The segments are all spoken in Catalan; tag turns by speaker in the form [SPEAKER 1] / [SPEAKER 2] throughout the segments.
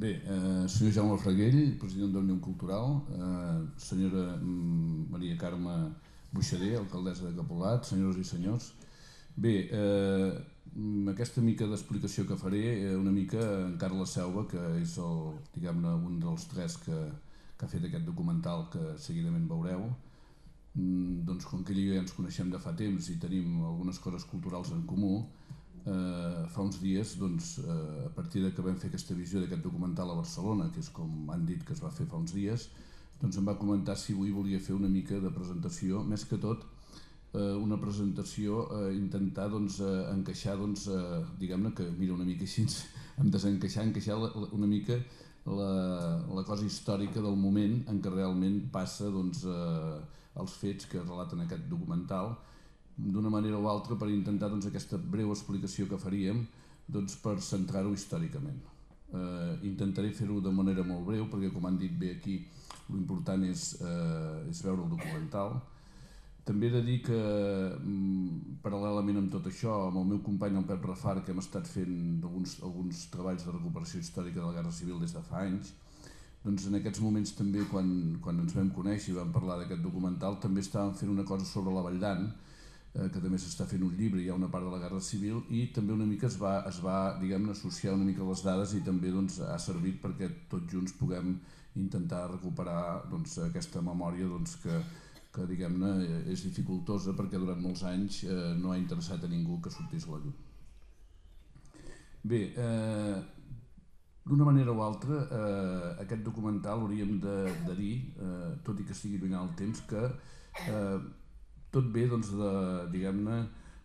[SPEAKER 1] Bé, eh, senyor Jaume Freguell, president de l'Unió Cultural, eh, senyora mm, Maria Carme Buixader, alcaldessa de Capolat, senyores i senyors. Bé, eh, aquesta mica d'explicació que faré, eh, una mica en Carles Selva, que és el, diguem-ne, un dels tres que, que ha fet aquest documental que seguidament veureu, mm, doncs com que ell ja ens coneixem de fa temps i tenim algunes coses culturals en comú, eh, fa uns dies, doncs, eh, a partir de que vam fer aquesta visió d'aquest documental a Barcelona, que és com han dit que es va fer fa uns dies, doncs em va comentar si avui volia fer una mica de presentació, més que tot eh, una presentació, eh, intentar doncs, eh, encaixar, doncs, eh, diguem-ne que, mira, una mica així, em desencaixar, encaixar la, la, una mica la, la cosa històrica del moment en què realment passa doncs, eh, els fets que relaten aquest documental, d'una manera o altra per intentar doncs, aquesta breu explicació que faríem doncs, per centrar-ho històricament. Eh, intentaré fer-ho de manera molt breu perquè com han dit bé aquí l'important és, eh, és veure el documental. També he de dir que mm, paral·lelament amb tot això, amb el meu company el Pep Rafar, que hem estat fent alguns, alguns treballs de recuperació històrica de la Guerra Civil des de fa anys, doncs en aquests moments també quan, quan ens vam conèixer i vam parlar d'aquest documental també estàvem fent una cosa sobre la Vall d'An que també s'està fent un llibre, hi ha una part de la Guerra Civil, i també una mica es va, es va diguem-ne, associar una mica les dades i també doncs, ha servit perquè tots junts puguem intentar recuperar doncs, aquesta memòria doncs, que, que diguem-ne és dificultosa perquè durant molts anys eh, no ha interessat a ningú que sortís a la llum. Bé, eh, d'una manera o altra, eh, aquest documental hauríem de, de dir, eh, tot i que sigui llunyà el temps, que eh, tot ve doncs, de, diguem-ne,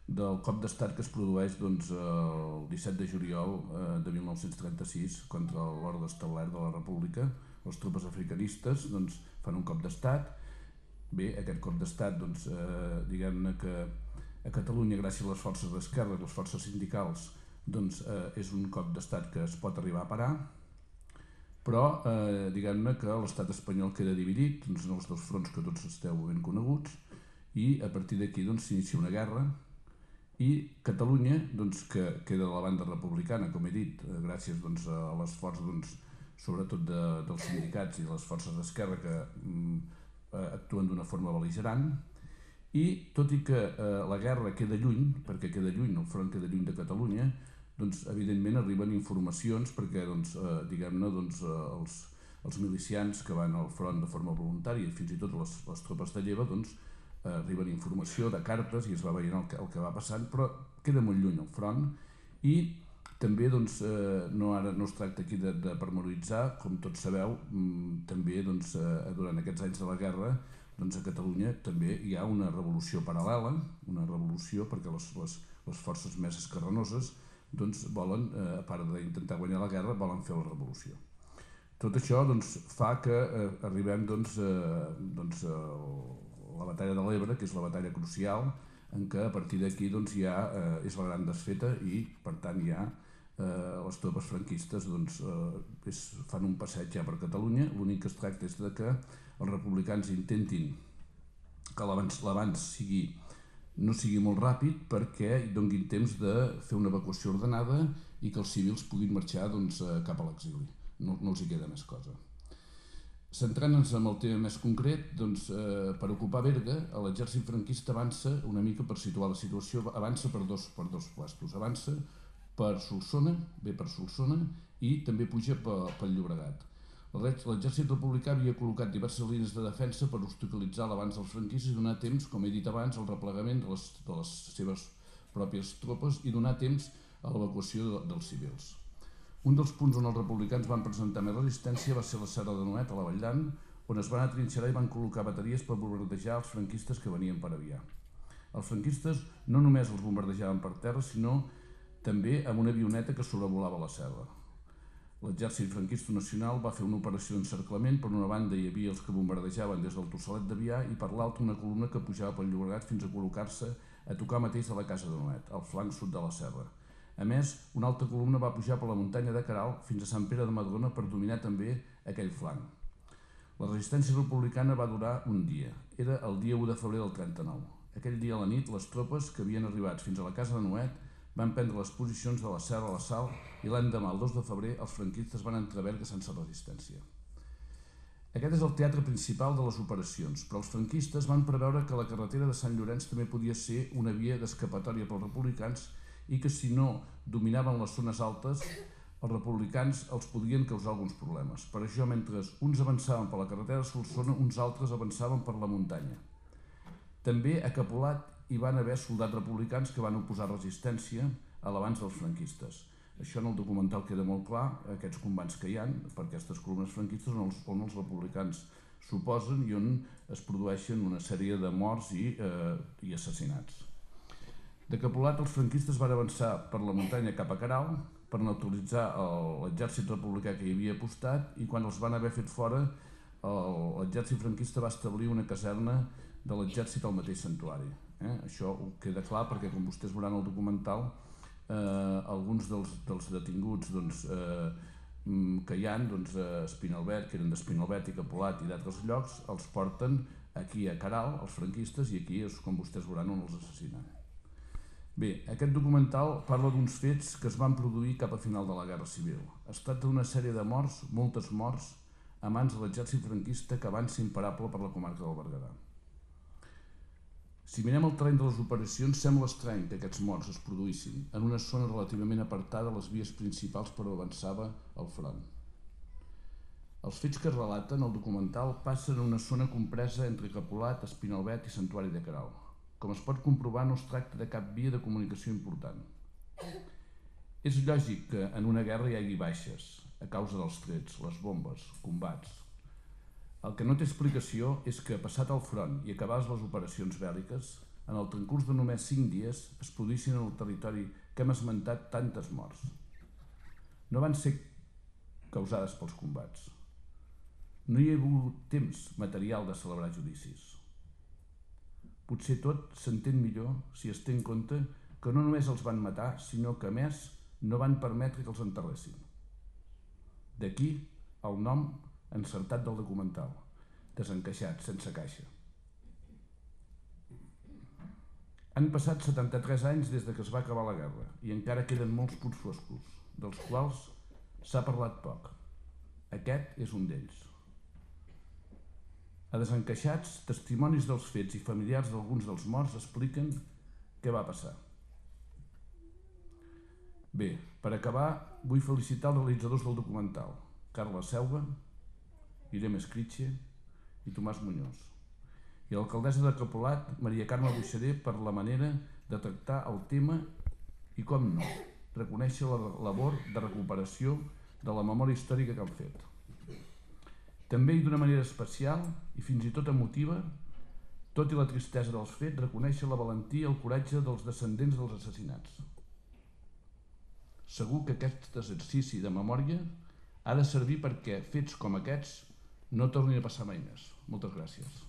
[SPEAKER 1] del cop d'estat que es produeix doncs, el 17 de juliol eh, de 1936 contra l'ordre establert de la República. Les tropes africanistes doncs, fan un cop d'estat. Bé, aquest cop d'estat, doncs, eh, diguem-ne que a Catalunya, gràcies a les forces d'esquerra, les forces sindicals, doncs, eh, és un cop d'estat que es pot arribar a parar, però eh, diguem-ne que l'estat espanyol queda dividit doncs, en els dos fronts que tots esteu ben coneguts, i a partir d'aquí doncs, s'inicia una guerra. I Catalunya, doncs, que queda de la banda republicana, com he dit, eh, gràcies doncs, a l'esforç doncs, sobretot de, dels sindicats i les forces d'esquerra que mm, eh, actuen d'una forma beligerant, i tot i que eh, la guerra queda lluny, perquè queda lluny, el front queda lluny de Catalunya, doncs, evidentment arriben informacions perquè doncs, eh, diguem-ne doncs, eh, els, els milicians que van al front de forma voluntària i fins i tot les, les tropes de lleva doncs, arriben informació de cartes i es va veient el que, el que va passant, però queda molt lluny el front i també doncs, eh, no, ara no es tracta aquí de, de permemoritzar, com tots sabeu, mm, també doncs, eh, durant aquests anys de la guerra doncs, a Catalunya també hi ha una revolució paral·lela, una revolució perquè les, les, les forces més escarranoses doncs, volen, eh, a part d'intentar guanyar la guerra, volen fer la revolució. Tot això doncs, fa que eh, arribem doncs, eh, doncs, eh, la batalla de l'Ebre, que és la batalla crucial, en què a partir d'aquí doncs, ja eh, és la gran desfeta i per tant ja eh, les tropes franquistes doncs, eh, és, fan un passeig ja per Catalunya. L'únic que es tracta és de que els republicans intentin que l'avanç sigui no sigui molt ràpid perquè donguin temps de fer una evacuació ordenada i que els civils puguin marxar doncs, eh, cap a l'exili. No, no els hi queda més cosa. Centrant-nos en el tema més concret, doncs, eh, per ocupar Berga, l'exèrcit franquista avança una mica per situar la situació, avança per dos, per dos puestos. Avança per Solsona, bé per Solsona, i també puja pel Llobregat. L'exèrcit republicà havia col·locat diverses línies de defensa per obstaculitzar l'abans dels franquistes i donar temps, com he dit abans, al replegament de les, de les seves pròpies tropes i donar temps a l'evacuació de, dels civils. Un dels punts on els republicans van presentar més resistència va ser la Serra de Noet, a la Vall d'An, on es van atrinxerar i van col·locar bateries per bombardejar els franquistes que venien per aviar. Els franquistes no només els bombardejaven per terra, sinó també amb una avioneta que sobrevolava la serra. L'exèrcit franquista nacional va fer una operació d'encerclament. Per una banda hi havia els que bombardejaven des del Tossalet d'Avià i per l'altra una columna que pujava pel Llobregat fins a col·locar-se a tocar mateix a la casa de Noet, al flanc sud de la serra. A més, una altra columna va pujar per la muntanya de Caral fins a Sant Pere de Madrona per dominar també aquell flanc. La resistència republicana va durar un dia. Era el dia 1 de febrer del 39. Aquell dia a la nit, les tropes que havien arribat fins a la casa de Noet van prendre les posicions de la Serra a la Sal i l'endemà, el 2 de febrer, els franquistes van entrar a Berga sense resistència. Aquest és el teatre principal de les operacions, però els franquistes van preveure que la carretera de Sant Llorenç també podia ser una via d'escapatòria pels republicans i que si no dominaven les zones altes, els republicans els podien causar alguns problemes. Per això, mentre uns avançaven per la carretera de Solsona, uns altres avançaven per la muntanya. També a Capolat hi van haver soldats republicans que van oposar resistència a l'abans dels franquistes. Això en el documental queda molt clar, aquests combats que hi han per aquestes columnes franquistes on els, on els republicans suposen i on es produeixen una sèrie de morts i, eh, i assassinats. De Capolat, els franquistes van avançar per la muntanya cap a Caral per neutralitzar l'exèrcit republicà que hi havia apostat i quan els van haver fet fora l'exèrcit franquista va establir una caserna de l'exèrcit al mateix santuari. Eh? Això queda clar perquè com vostès veuran el documental eh, alguns dels, dels detinguts doncs, eh, mm, que hi ha doncs, a Espinalbert, que eren d'Espinalbert i Capolat i d'altres llocs, els porten aquí a Caral, els franquistes, i aquí és com vostès veuran on els assassinen. Bé, aquest documental parla d'uns fets que es van produir cap a final de la Guerra Civil. Es tracta d'una sèrie de morts, moltes morts, a mans de l'exèrcit franquista que avança imparable per la comarca del Berguedà. Si mirem el terreny de les operacions, sembla estrany que aquests morts es produïssin en una zona relativament apartada de les vies principals per on avançava el front. Els fets que es relaten al documental passen en una zona compresa entre Capolat, Espinalbet i Santuari de Caral. Com es pot comprovar, no es tracta de cap via de comunicació important. És lògic que en una guerra hi hagi baixes, a causa dels trets, les bombes, combats, el que no té explicació és que, passat el front i acabades les operacions bèl·liques, en el transcurs de només 5 dies es produïssin en el territori que hem esmentat tantes morts. No van ser causades pels combats. No hi ha hagut temps material de celebrar judicis. Potser tot s'entén millor si es té en compte que no només els van matar, sinó que, a més, no van permetre que els enterressin. D'aquí el nom encertat del documental, desencaixat, sense caixa. Han passat 73 anys des de que es va acabar la guerra i encara queden molts punts foscos, dels quals s'ha parlat poc. Aquest és un d'ells. A desencaixats, testimonis dels fets i familiars d'alguns dels morts expliquen què va passar. Bé, per acabar, vull felicitar els realitzadors del documental, Carla Selva, Guillem Escritxe i Tomàs Muñoz. I l'alcaldessa de Capolat, Maria Carme Buixader, per la manera de tractar el tema i, com no, reconèixer la labor de recuperació de la memòria històrica que han fet. També i d'una manera especial i fins i tot emotiva, tot i la tristesa dels fets, reconèixer la valentia i el coratge dels descendents dels assassinats. Segur que aquest exercici de memòria ha de servir perquè fets com aquests no torni a passar mai més. Moltes gràcies.